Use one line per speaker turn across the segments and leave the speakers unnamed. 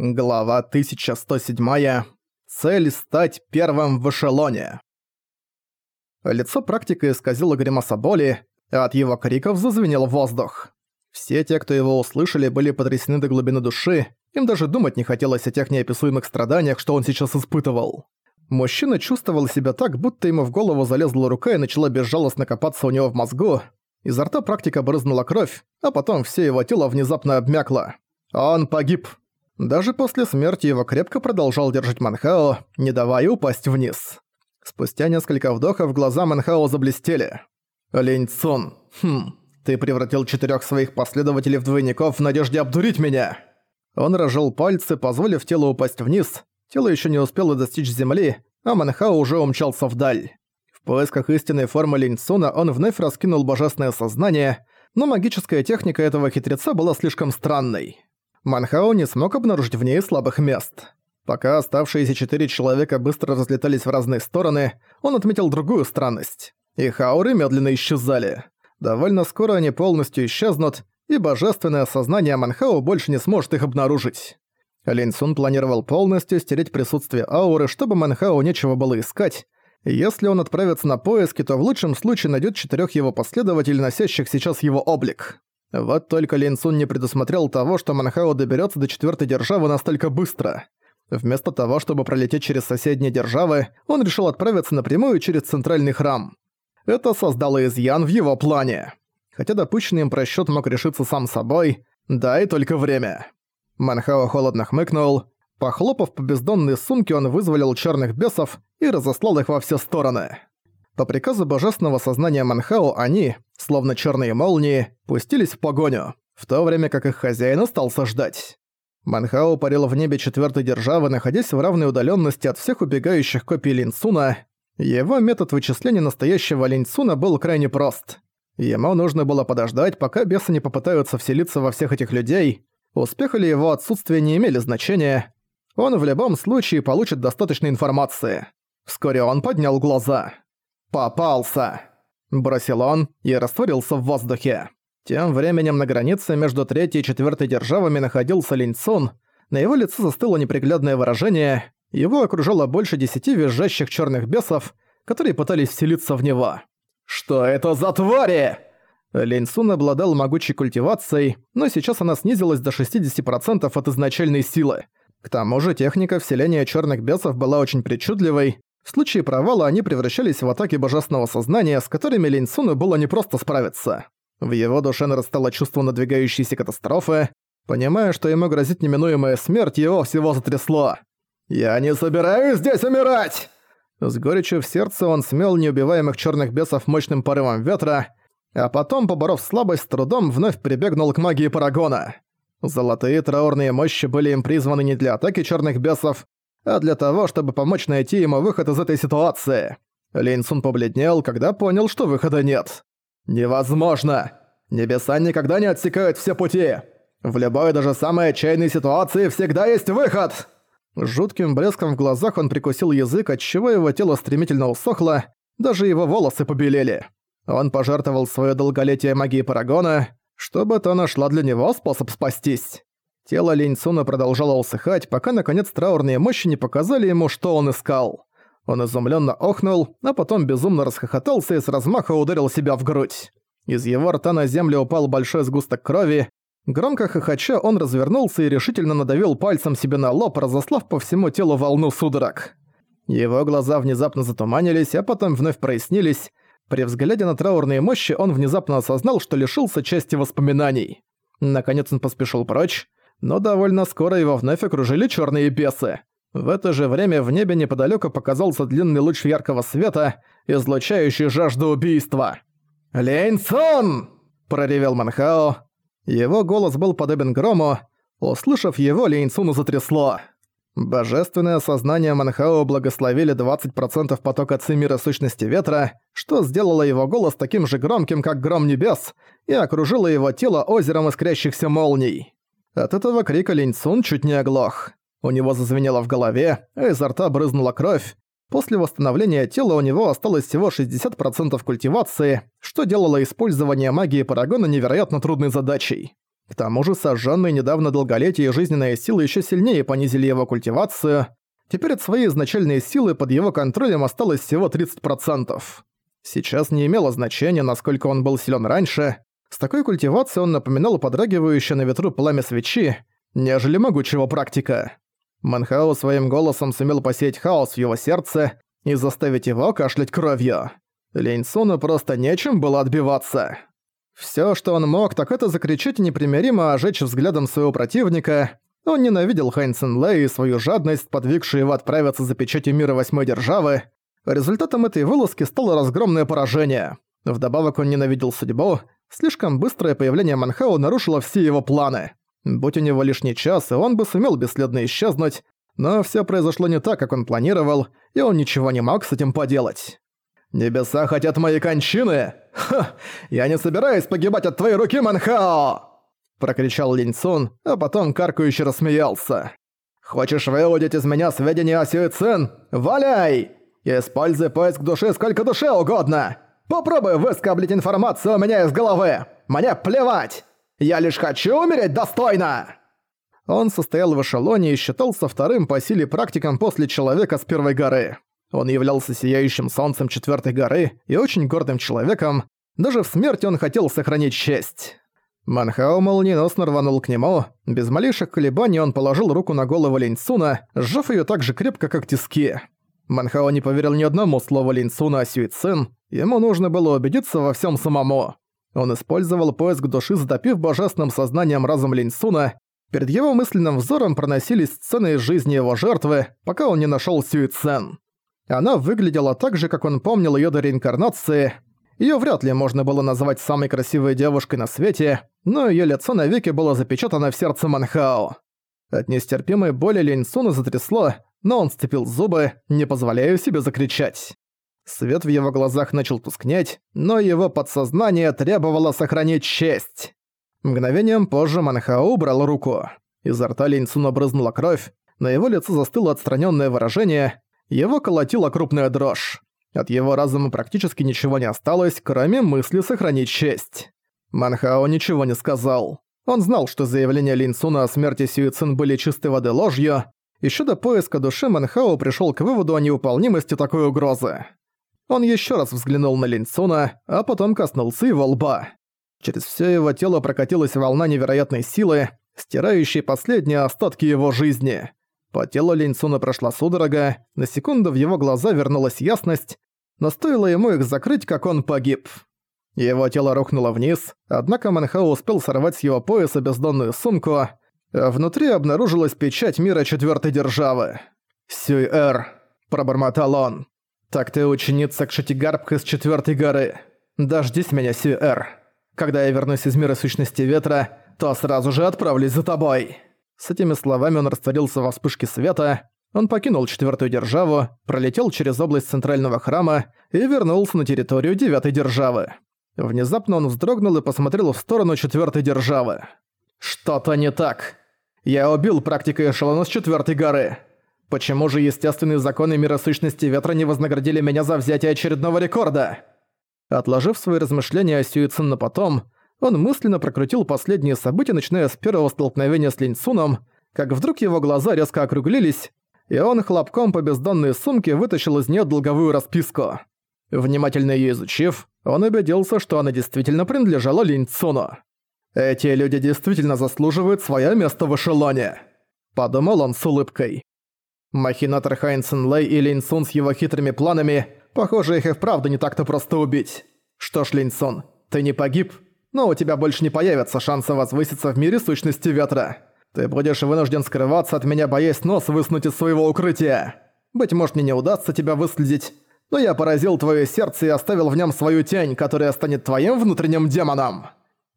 Глава 1107. Цель стать первым в эшелоне. Лицо практика исказило гримаса боли, а от его криков зазвенел воздух. Все те, кто его услышали, были потрясены до глубины души, им даже думать не хотелось о тех неописуемых страданиях, что он сейчас испытывал. Мужчина чувствовал себя так, будто ему в голову залезла рука и начала безжалостно копаться у него в мозгу. Изо рта практика брызнула кровь, а потом все его тело внезапно обмякло. Он погиб. Даже после смерти его крепко продолжал держать Манхао, не давая упасть вниз. Спустя несколько вдохов глаза Манхао заблестели. «Лень Цун, хм, ты превратил четырёх своих последователей в двойников в надежде обдурить меня!» Он разжал пальцы, позволив телу упасть вниз. Тело ещё не успело достичь земли, а Манхао уже умчался вдаль. В поисках истинной формы Линь Цуна он вновь раскинул божественное сознание, но магическая техника этого хитреца была слишком странной. Манхао не смог обнаружить в ней слабых мест. Пока оставшиеся четыре человека быстро разлетались в разные стороны, он отметил другую странность. Их ауры медленно исчезали. Довольно скоро они полностью исчезнут, и божественное сознание Манхао больше не сможет их обнаружить. Лин Сун планировал полностью стереть присутствие ауры, чтобы Манхао нечего было искать. Если он отправится на поиски, то в лучшем случае найдет четырех его последователей, носящих сейчас его облик. Вот только Лин Цун не предусмотрел того, что Манхао доберется до четвертой державы настолько быстро. Вместо того, чтобы пролететь через соседние державы, он решил отправиться напрямую через центральный храм. Это создало изъян в его плане. Хотя допущенный им просчёт мог решиться сам собой, дай только время. Манхао холодно хмыкнул. Похлопав по бездонной сумке, он вызволил черных бесов и разослал их во все стороны. По приказу божественного сознания Манхао они, словно черные молнии, пустились в погоню, в то время как их хозяин остался ждать. Манхао парил в небе четвертой державы, находясь в равной удаленности от всех убегающих копий Линцуна. Его метод вычисления настоящего Линцуна был крайне прост. Ему нужно было подождать, пока бесы не попытаются вселиться во всех этих людей. Успех или его отсутствие не имели значения. Он в любом случае получит достаточно информации. Вскоре он поднял глаза. «Попался!» – бросил он и растворился в воздухе. Тем временем на границе между третьей и четвертой державами находился Линьцун. На его лице застыло неприглядное выражение. Его окружало больше десяти визжащих черных бесов, которые пытались вселиться в него. «Что это за твари?» Линьцун обладал могучей культивацией, но сейчас она снизилась до 60% от изначальной силы. К тому же техника вселения черных бесов была очень причудливой, в случае провала они превращались в атаки божественного сознания, с которыми Линьцуну было непросто справиться. В его душе нарастало чувство надвигающейся катастрофы. Понимая, что ему грозит неминуемая смерть, его всего затрясло. «Я не собираюсь здесь умирать!» С горечью в сердце он смел неубиваемых черных бесов мощным порывом ветра, а потом, поборов слабость, с трудом вновь прибегнул к магии Парагона. Золотые траурные мощи были им призваны не для атаки черных бесов, а для того, чтобы помочь найти ему выход из этой ситуации. Лин Сун побледнел, когда понял, что выхода нет. «Невозможно! Небеса никогда не отсекают все пути! В любой даже самой отчаянной ситуации всегда есть выход!» Жутким блеском в глазах он прикусил язык, отчего его тело стремительно усохло, даже его волосы побелели. Он пожертвовал свое долголетие магии Парагона, чтобы то нашла для него способ спастись. Тело Линьцуна продолжало усыхать, пока наконец траурные мощи не показали ему, что он искал. Он изумленно охнул, а потом безумно расхохотался и с размаха ударил себя в грудь. Из его рта на землю упал большой сгусток крови. Громко хохоча он развернулся и решительно надавил пальцем себе на лоб, разослав по всему телу волну судорог. Его глаза внезапно затуманились, а потом вновь прояснились. При взгляде на траурные мощи он внезапно осознал, что лишился части воспоминаний. Наконец он поспешил прочь, но довольно скоро его вновь окружили черные бесы. В это же время в небе неподалеку показался длинный луч яркого света, излучающий жажду убийства. «Лейнсон!» – проревел Манхао. Его голос был подобен грому. Услышав его, Лейнсуну затрясло. Божественное сознание Манхао благословили 20% потока ци мира сущности ветра, что сделало его голос таким же громким, как гром небес, и окружило его тело озером искрящихся молний. От этого крика Линьцун чуть не оглох. У него зазвенело в голове, а изо рта брызнула кровь. После восстановления тела у него осталось всего 60% культивации, что делало использование магии Парагона невероятно трудной задачей. К тому же сожженные недавно долголетие и жизненные силы еще сильнее понизили его культивацию. Теперь от своей изначальной силы под его контролем осталось всего 30%. Сейчас не имело значения, насколько он был силен раньше. С такой культивацией он напоминал подрагивающее на ветру пламя свечи, нежели могучего практика. Манхао своим голосом сумел посеять хаос в его сердце и заставить его кашлять кровью. Линьсуну просто нечем было отбиваться. Всё, что он мог, так это закричать непримиримо ожечь взглядом своего противника. Он ненавидел Хань Цинлэ и свою жадность, подвигшую его отправиться за печатью мира восьмой державы. Результатом этой вылазки стало разгромное поражение. Вдобавок он ненавидел судьбу. Слишком быстрое появление Манхао нарушило все его планы. Будь у него лишний час, и он бы сумел бесследно исчезнуть, но всё произошло не так, как он планировал, и он ничего не мог с этим поделать. «Небеса хотят моей кончины? Ха! Я не собираюсь погибать от твоей руки, Манхао!» Прокричал Линь Цун, а потом каркающе рассмеялся. «Хочешь выудить из меня сведения о Сюэ Цин? Валяй! Используй поиск души сколько душе угодно! Попробуй выскоблить информацию у меня из головы! Мне плевать! Я лишь хочу умереть достойно!» Он состоял в эшелоне и считался вторым по силе практиком после Человека с Первой горы. Он являлся сияющим солнцем четвертой горы и очень гордым человеком. Даже в смерти он хотел сохранить честь. Манхао молниеносно рванул к нему. Без малейших колебаний он положил руку на голову Линьцуна, сжав ее так же крепко, как тиски. Манхао не поверил ни одному слову Линьцуна о Сюицин. Ему нужно было убедиться во всем самому. Он использовал поиск души, затопив божественным сознанием разум Линьсуна. Перед его мысленным взором проносились сцены из жизни его жертвы, пока он не нашел Сюицен. Она выглядела так же, как он помнил ее до реинкарнации. Ее вряд ли можно было назвать самой красивой девушкой на свете, но ее лицо навеки было запечатано в сердце Манхао. От нестерпимой боли Линьсуна затрясло, но он сцепил зубы, не позволяя себе закричать. Свет в его глазах начал тускнеть, но его подсознание требовало сохранить честь. Мгновением позже Манхао убрал руку. Изо рта Линьсуна брызнула кровь, на его лице застыло отстраненное выражение, его колотила крупная дрожь. От его разума практически ничего не осталось, кроме мысли сохранить честь. Манхао ничего не сказал. Он знал, что заявления Линсуна о смерти Сюицин были чистой воды ложью. Еще до поиска души Манхао пришел к выводу о невыполнимости такой угрозы. Он еще раз взглянул на Линсуна, а потом коснулся его лба. Через все его тело прокатилась волна невероятной силы, стирающей последние остатки его жизни. По телу Линьцуна прошла судорога, на секунду в его глаза вернулась ясность, но стоило ему их закрыть, как он погиб. Его тело рухнуло вниз, однако Манхау успел сорвать с его пояса бездонную сумку, а внутри обнаружилась печать мира четвертой державы. «Сюй-эр», — пробормотал он. «Так ты ученица Кшатигарбх из четвертой горы. Дождись меня, Сюй-эр. Когда я вернусь из мира сущности ветра, то сразу же отправлюсь за тобой». С этими словами он растворился во вспышке света, он покинул четвертую державу, пролетел через область центрального храма и вернулся на территорию девятой державы. Внезапно он вздрогнул и посмотрел в сторону четвертой державы. «Что-то не так. Я убил практика эшелона с четвертой горы. Почему же естественные законы мира ветра не вознаградили меня за взятие очередного рекорда?» Отложив свои размышления о Сюицин на потом, он мысленно прокрутил последние события, начиная с первого столкновения с Линьсуном, как вдруг его глаза резко округлились, и он хлопком по бездонной сумке вытащил из нее долговую расписку. Внимательно ее изучив, он убедился, что она действительно принадлежала Линьцуну. «Эти люди действительно заслуживают свое место в эшелоне», — подумал он с улыбкой. Махинатор Хайнсен Лэй и Линьсун с его хитрыми планами, похоже, их и вправду не так-то просто убить. Что ж, Линьсун, ты не погиб, но у тебя больше не появится шанса возвыситься в мире сущности ветра. Ты будешь вынужден скрываться от меня, боясь нос высунуть из своего укрытия. Быть может, мне не удастся тебя выследить, но я поразил твое сердце и оставил в нем свою тень, которая станет твоим внутренним демоном.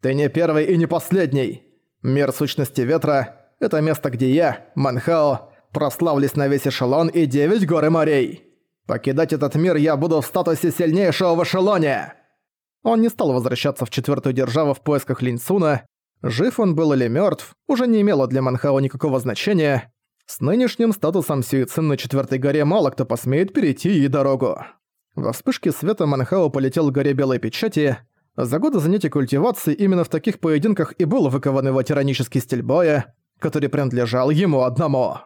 Ты не первый и не последний. Мир сущности ветра — это место, где я, Манхао, прославлюсь на весь эшелон и девять горы морей. Покидать этот мир я буду в статусе сильнейшего в эшелоне. Он не стал возвращаться в четвертую державу в поисках Линьсуна. Жив он был или мертв, уже не имело для Манхао никакого значения. С нынешним статусом Сюицин на четвертой горе мало кто посмеет перейти ей дорогу. Во вспышке света Манхао полетел к горе Белой Печати. За годы занятий культивацией именно в таких поединках и был выкован его тиранический стиль боя, который принадлежал ему одному.